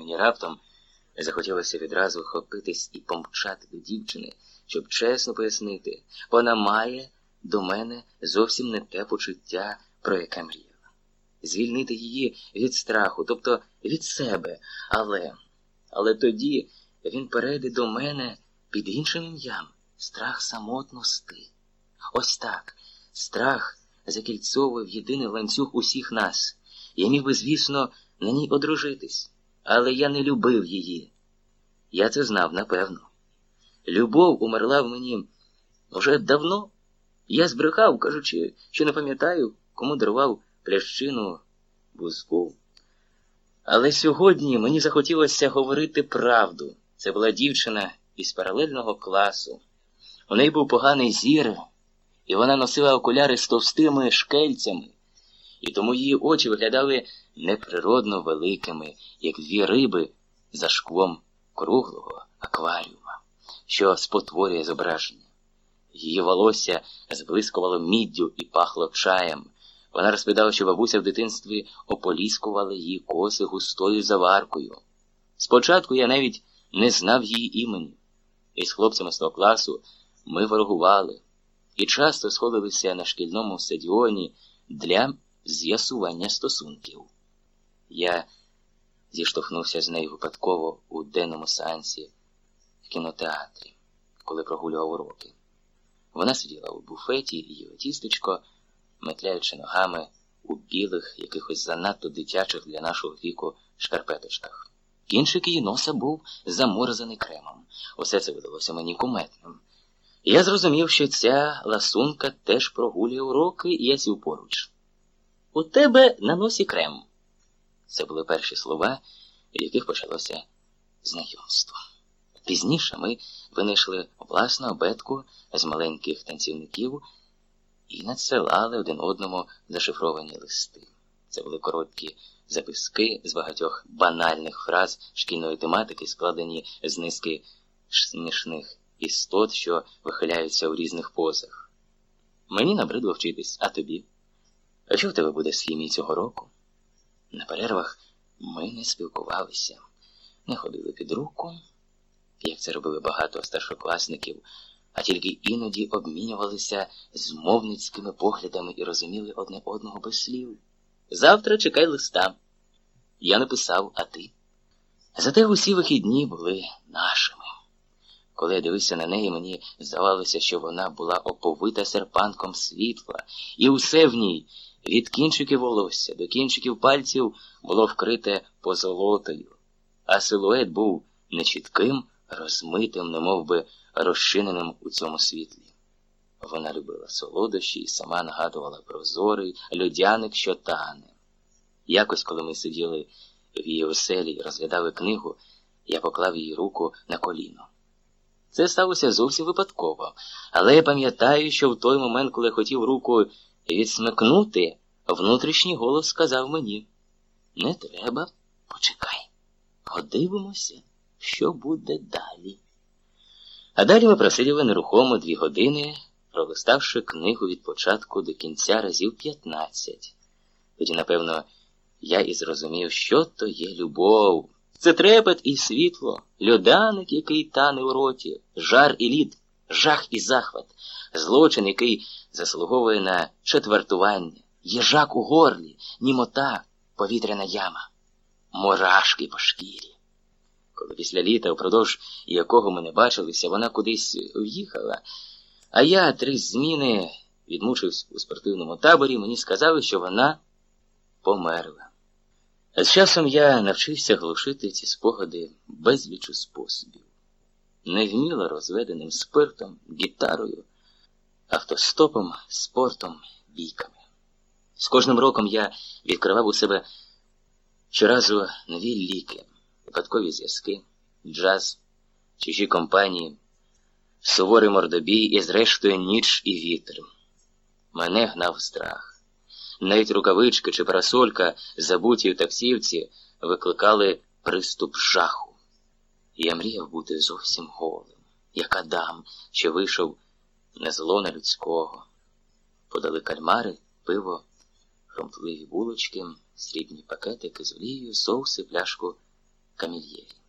Мені раптом захотілося відразу хопитись і помчати до дівчини, щоб чесно пояснити, вона має до мене зовсім не те почуття, про яке мріяла. Звільнити її від страху, тобто від себе, але, але тоді він перейде до мене під іншим ім'ям страх самотності. Ось так, страх закільцовує в єдиний ланцюг усіх нас. Я міг би, звісно, на ній одружитись, але я не любив її. Я це знав, напевно. Любов умерла в мені вже давно. Я збрехав, кажучи, що не пам'ятаю, кому дарував плящину бузку. Але сьогодні мені захотілося говорити правду. Це була дівчина із паралельного класу. У неї був поганий зір, і вона носила окуляри з товстими шкельцями, і тому її очі виглядали неприродно великими, як дві риби за шквом круглого акваріума, що спотворює зображення. Її волосся зблискувало міддю і пахло чаєм. Вона розповідала, що бабуся в дитинстві ополіскувала її коси густою заваркою. Спочатку я навіть не знав її імені, і з хлопцями з того класу ми ворогували і часто сходилися на шкільному стадіоні для з'ясування стосунків. Я зіштовхнувся з нею випадково у денному сеансі в кінотеатрі, коли прогулював уроки. Вона сиділа у буфеті їла тістечко, метляючи ногами у білих, якихось занадто дитячих для нашого віку шкарпеточках. Кінчик її носа був заморзаний кремом. Усе це видалося мені куметним. Я зрозумів, що ця ласунка теж прогулює уроки, і я сів поруч. У тебе на носі крем. Це були перші слова, яких почалося знайомство. Пізніше ми винайшли власну обетку з маленьких танцівників і надсилали один одному зашифровані листи. Це були короткі записки з багатьох банальних фраз шкільної тематики, складені з низки смішних істот, що вихиляються у різних позах. Мені набридло вчитись, а тобі? А що в тебе буде з хімії цього року? На перервах ми не спілкувалися, не ходили під руку, як це робили багато старшокласників, а тільки іноді обмінювалися змовницькими поглядами і розуміли одне одного без слів. Завтра чекай листа. Я написав, а ти. Зате усі вихідні були нашими. Коли я дивився на неї, мені здавалося, що вона була оповита серпанком світла, і усе в ній, від кінчиків волосся до кінчиків пальців, було вкрите позолотою, а силует був нечітким, розмитим, немов би розчиненим у цьому світлі. Вона любила солодощі і сама нагадувала прозорий людяник, що тане. Якось, коли ми сиділи в її оселі і розглядали книгу, я поклав її руку на коліно. Це сталося зовсім випадково, але я пам'ятаю, що в той момент, коли хотів руку відсмикнути, внутрішній голос сказав мені не треба, почекай, подивимося, що буде далі. А далі ми просиділи нерухомо дві години, пролиставши книгу від початку до кінця разів п'ятнадцять. Тоді, напевно, я і зрозумів, що то є любов. Це трепет і світло, льоданик, який тане у роті, жар і лід, жах і захват, злочин, який заслуговує на четвертування, їжак у горлі, німота, повітряна яма, мурашки по шкірі. Коли після літа, впродовж якого ми не бачилися, вона кудись в'їхала, а я три зміни відмучився у спортивному таборі, мені сказали, що вона померла. З часом я навчився глушити ці спогади безлічу невміло розведеним спиртом, гітарою, автостопом, спортом, бійками. З кожним роком я відкривав у себе щоразу нові ліки, випадкові зв'язки, джаз, чужі компанії, суворий мордобій і, зрештою, ніч і вітер. Мене гнав страх. Навіть рукавички чи парасолька, забуті в таксівці, викликали приступ жаху. Я мріяв бути зовсім голим, як Адам, що вийшов не злона лона людського. Подали кальмари, пиво, хромтливі булочки, срібні пакетики з олією, соуси, пляшку Камільєві.